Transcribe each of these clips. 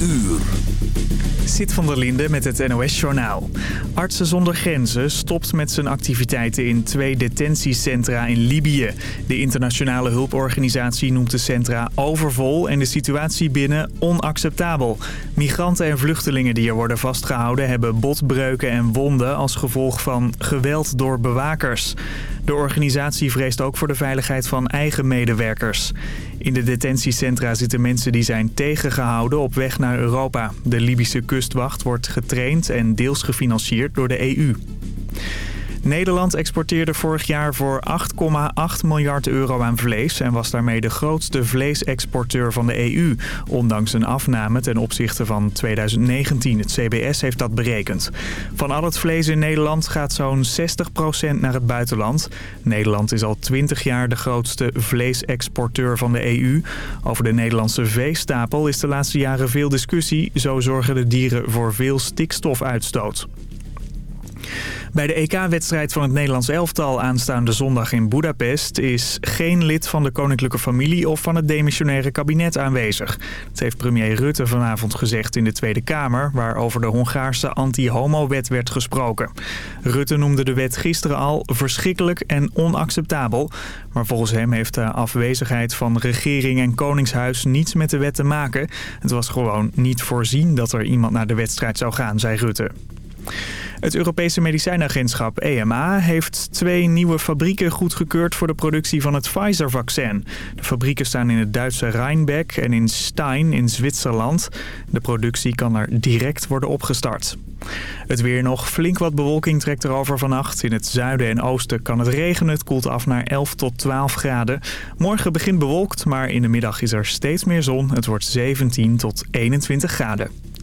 uur. Zit van der Linde met het NOS-journaal. Artsen zonder Grenzen stopt met zijn activiteiten in twee detentiecentra in Libië. De internationale hulporganisatie noemt de centra overvol en de situatie binnen onacceptabel. Migranten en vluchtelingen die er worden vastgehouden hebben botbreuken en wonden als gevolg van geweld door bewakers. De organisatie vreest ook voor de veiligheid van eigen medewerkers. In de detentiecentra zitten mensen die zijn tegengehouden op weg naar Europa. De Libische kustwacht wordt getraind en deels gefinancierd door de EU. Nederland exporteerde vorig jaar voor 8,8 miljard euro aan vlees... en was daarmee de grootste vleesexporteur van de EU... ondanks een afname ten opzichte van 2019. Het CBS heeft dat berekend. Van al het vlees in Nederland gaat zo'n 60% naar het buitenland. Nederland is al 20 jaar de grootste vleesexporteur van de EU. Over de Nederlandse veestapel is de laatste jaren veel discussie. Zo zorgen de dieren voor veel stikstofuitstoot. Bij de EK-wedstrijd van het Nederlands elftal aanstaande zondag in Budapest... is geen lid van de koninklijke familie of van het demissionaire kabinet aanwezig. Dat heeft premier Rutte vanavond gezegd in de Tweede Kamer... waar over de Hongaarse anti-homo-wet werd gesproken. Rutte noemde de wet gisteren al verschrikkelijk en onacceptabel. Maar volgens hem heeft de afwezigheid van regering en koningshuis niets met de wet te maken. Het was gewoon niet voorzien dat er iemand naar de wedstrijd zou gaan, zei Rutte. Het Europese medicijnagentschap EMA heeft twee nieuwe fabrieken goedgekeurd voor de productie van het Pfizer-vaccin. De fabrieken staan in het Duitse Rheinbeck en in Stein in Zwitserland. De productie kan er direct worden opgestart. Het weer nog. Flink wat bewolking trekt erover vannacht. In het zuiden en oosten kan het regenen. Het koelt af naar 11 tot 12 graden. Morgen begint bewolkt, maar in de middag is er steeds meer zon. Het wordt 17 tot 21 graden.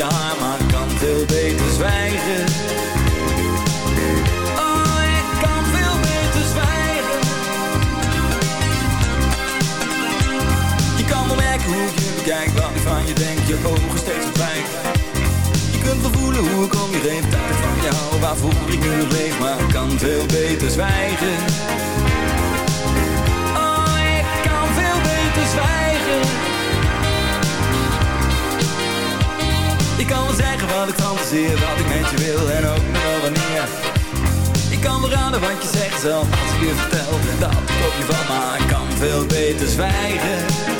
Je haar, maar kan veel beter zwijgen. Oh, ik kan veel beter zwijgen. Je kan wel merken hoe je bekijk Wat ik van je denk, je ogen steeds verdwijgen Je kunt wel voelen hoe ik om je heen Dat ik van jou, waarvoor ik nu leef Maar kan veel beter zwijgen ik fantaseer, wat ik met je wil en ook nog wanneer. Ik kan raden wat je zegt zelf als ik je vertel dat ik op je van, maar ik kan veel beter zwijgen.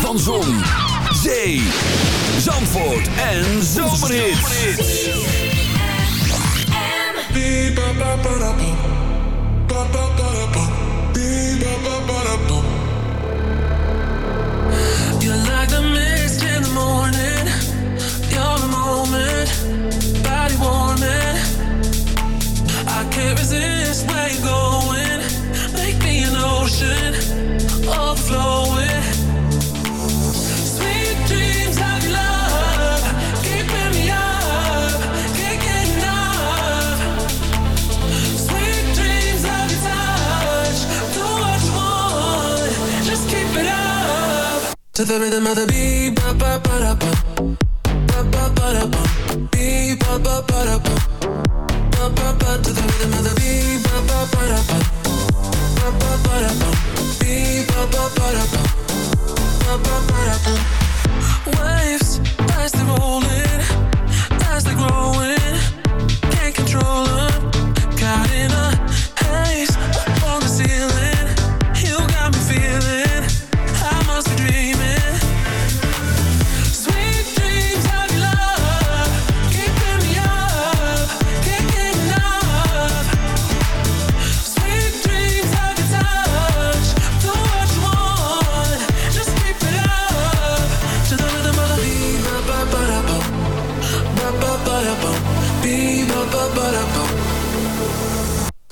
Van Zon, Zee, Zandvoort en Zomerhits. In the morning. To the rhythm of the beat, ba ba ba da ba, ba ba ba da ba, beat, ba ba ba da ba, ba ba ba to the rhythm of the beat, ba ba ba da ba, ba ba ba da ba, beat, ba ba ba da ba, ba ba ba da ba. Waves as they rolling, as they growing,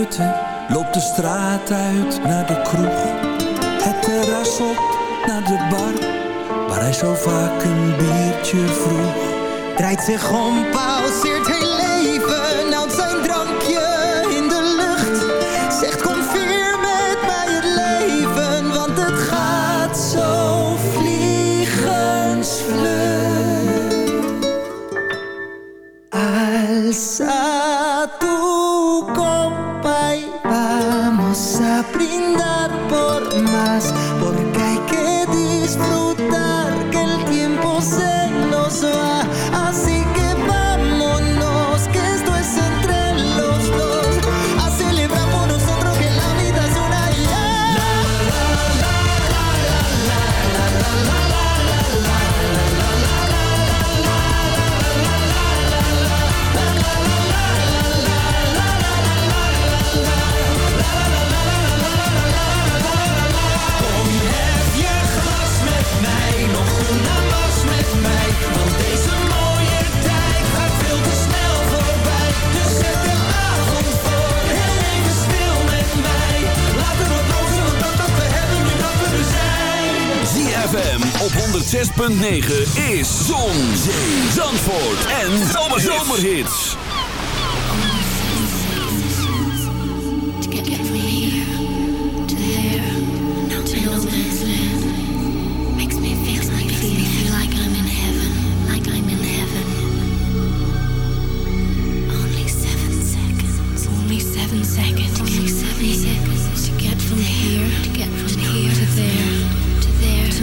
buiten, loop de straat uit naar de kroeg. Het terras op naar de bar, waar hij zo vaak een biertje vroeg. Draait zich om, pauze 106.9 is Zon, Zandvoort en Zomerhits. To get here there, makes me feel like, I'm in heaven, like I'm in heaven. Only seven seconds, only seconds, only seconds to get from here, to get from here to there, to there, to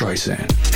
Streisand.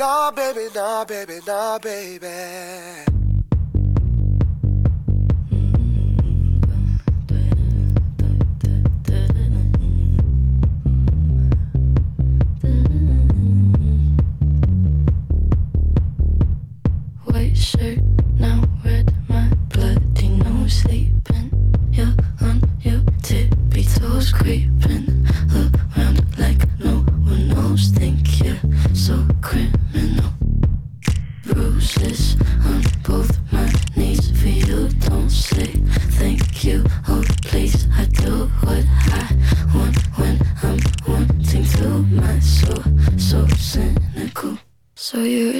Nah, baby, nah, baby, nah, baby. White shirt, now red, my bloody no sleeping. You're on your tippy toes, creep. そういう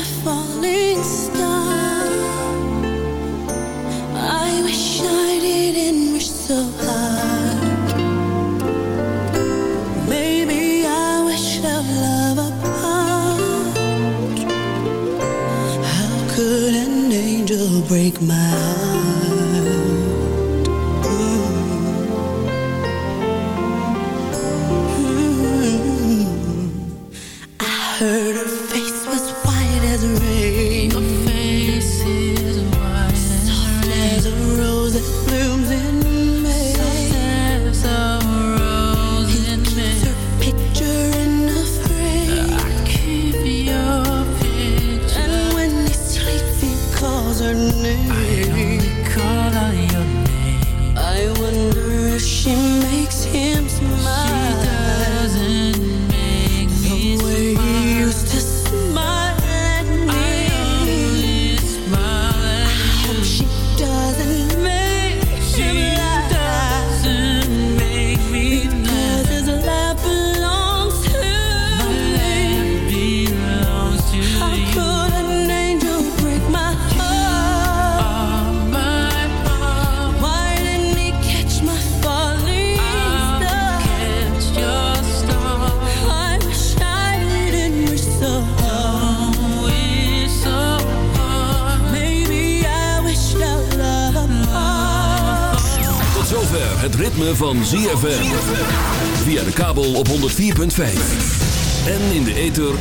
beautiful